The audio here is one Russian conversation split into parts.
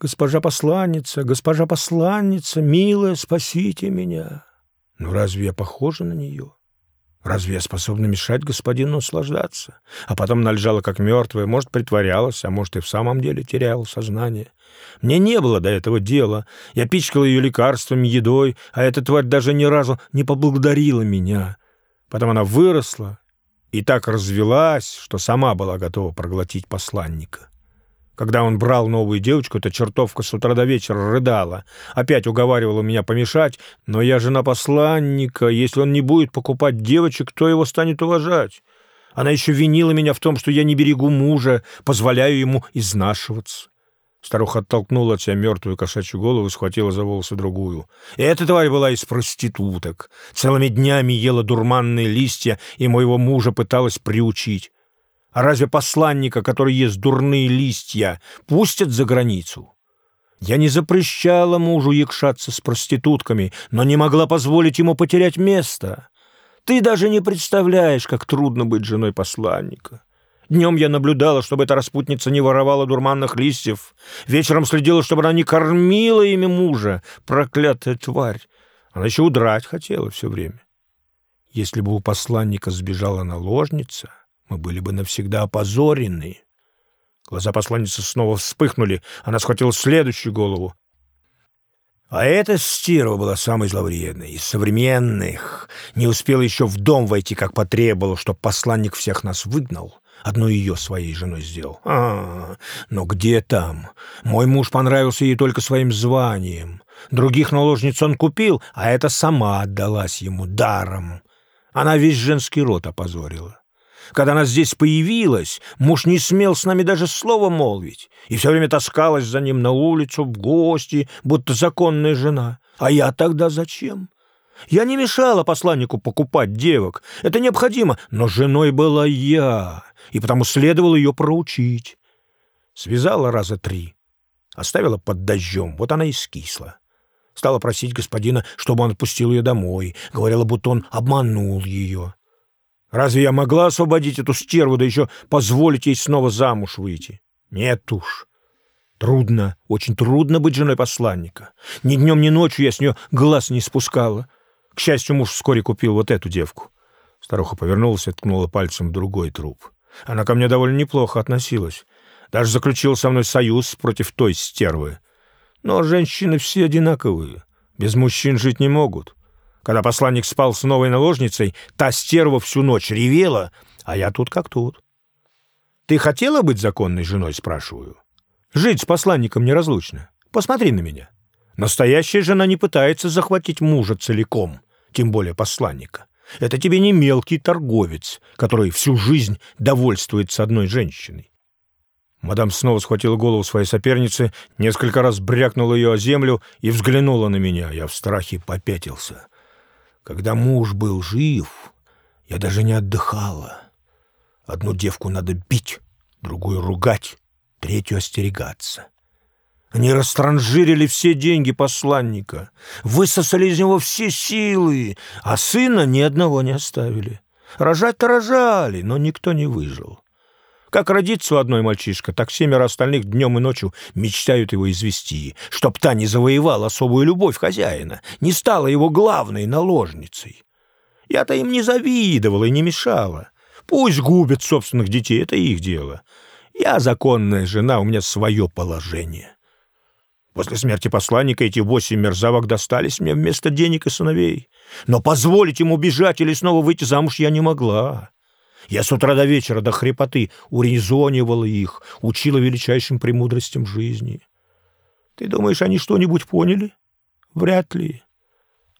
«Госпожа посланница, госпожа посланница, милая, спасите меня!» Ну разве я похожа на нее? Разве я способна мешать господину наслаждаться? А потом она лежала как мертвая, может, притворялась, а может, и в самом деле теряла сознание. Мне не было до этого дела. Я пичкал ее лекарствами, едой, а эта тварь даже ни разу не поблагодарила меня. Потом она выросла и так развелась, что сама была готова проглотить посланника. Когда он брал новую девочку, эта чертовка с утра до вечера рыдала. Опять уговаривала меня помешать, но я жена посланника. Если он не будет покупать девочек, кто его станет уважать? Она еще винила меня в том, что я не берегу мужа, позволяю ему изнашиваться. Старуха оттолкнула от себя мертвую кошачью голову и схватила за волосы другую. Эта тварь была из проституток. Целыми днями ела дурманные листья, и моего мужа пыталась приучить. А разве посланника, который ест дурные листья, пустят за границу? Я не запрещала мужу якшаться с проститутками, но не могла позволить ему потерять место. Ты даже не представляешь, как трудно быть женой посланника. Днем я наблюдала, чтобы эта распутница не воровала дурманных листьев. Вечером следила, чтобы она не кормила ими мужа. Проклятая тварь! Она еще удрать хотела все время. Если бы у посланника сбежала наложница, мы были бы навсегда опозорены. Глаза посланницы снова вспыхнули. Она схватила следующую голову. А эта стерва была самой зловредной из современных. Не успела еще в дом войти, как потребовала, чтоб посланник всех нас выгнал. Одну ее своей женой сделал. А, но где там? Мой муж понравился ей только своим званием. Других наложниц он купил, а эта сама отдалась ему даром. Она весь женский род опозорила. Когда она здесь появилась, муж не смел с нами даже слова молвить и все время таскалась за ним на улицу, в гости, будто законная жена. А я тогда зачем? Я не мешала посланнику покупать девок. Это необходимо, но женой была я, и потому следовало ее проучить. Связала раза три, оставила под дождем, вот она и скисла. Стала просить господина, чтобы он отпустил ее домой. Говорила, будто он обманул ее. Разве я могла освободить эту стерву, да еще позволить ей снова замуж выйти? Нет уж. Трудно, очень трудно быть женой посланника. Ни днем, ни ночью я с нее глаз не спускала. К счастью, муж вскоре купил вот эту девку. Старуха повернулась и ткнула пальцем в другой труп. Она ко мне довольно неплохо относилась. Даже заключила со мной союз против той стервы. Но женщины все одинаковые. Без мужчин жить не могут. Когда посланник спал с новой наложницей, та стерва всю ночь ревела, а я тут как тут. Ты хотела быть законной женой, спрашиваю? Жить с посланником неразлучно. Посмотри на меня. Настоящая жена не пытается захватить мужа целиком, тем более посланника. Это тебе не мелкий торговец, который всю жизнь довольствуется одной женщиной. Мадам снова схватила голову своей соперницы, несколько раз брякнула ее о землю и взглянула на меня. Я в страхе попятился. Когда муж был жив, я даже не отдыхала. Одну девку надо бить, другую ругать, третью остерегаться. Они растранжирили все деньги посланника, высосали из него все силы, а сына ни одного не оставили. Рожать-то рожали, но никто не выжил. Как родится у одной мальчишка, так семеро остальных днем и ночью мечтают его извести, чтоб та не завоевала особую любовь хозяина, не стала его главной наложницей. Я-то им не завидовала и не мешала. Пусть губят собственных детей, это их дело. Я законная жена, у меня свое положение. После смерти посланника эти восемь мерзавок достались мне вместо денег и сыновей. Но позволить им убежать или снова выйти замуж я не могла. Я с утра до вечера, до хрипоты, урезонивала их, учила величайшим премудростям жизни. Ты думаешь, они что-нибудь поняли? Вряд ли.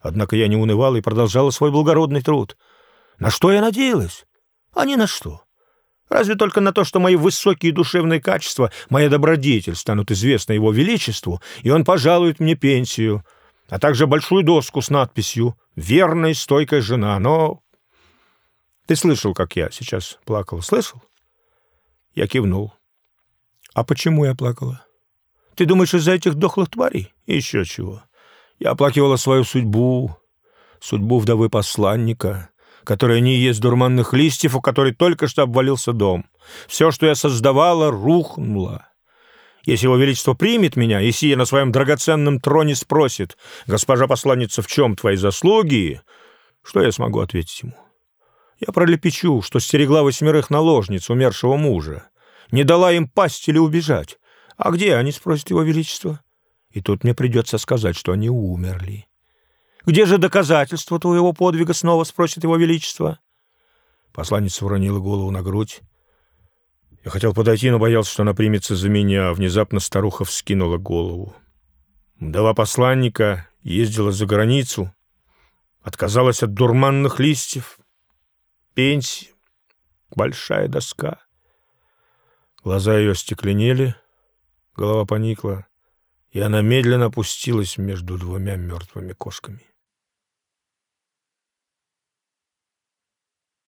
Однако я не унывала и продолжала свой благородный труд. На что я надеялась? А ни на что. Разве только на то, что мои высокие душевные качества, моя добродетель станут известны его величеству, и он пожалует мне пенсию, а также большую доску с надписью «Верная и стойкая жена», но ты слышал, как я сейчас плакал? Слышал? Я кивнул. А почему я плакала? Ты думаешь, из-за этих дохлых тварей? Еще чего. Я оплакивала свою судьбу, судьбу вдовы посланника, которая не ест дурманных листьев, у которой только что обвалился дом. Все, что я создавала, рухнуло. Если его величество примет меня, и сия на своем драгоценном троне спросит, «Госпожа посланница, в чем твои заслуги?» Что я смогу ответить ему? Я пролепечу, что стерегла восьмерых наложниц умершего мужа, не дала им пасть или убежать. А где они, спросит его величество? И тут мне придется сказать, что они умерли. Где же доказательства твоего подвига, снова спросит его величество? Посланница уронила голову на грудь. Я хотел подойти, но боялся, что она примется за меня. Внезапно старуха вскинула голову. Дова посланника ездила за границу, отказалась от дурманных листьев, пенсии, большая доска. Глаза ее стекленели, голова поникла, и она медленно опустилась между двумя мертвыми кошками.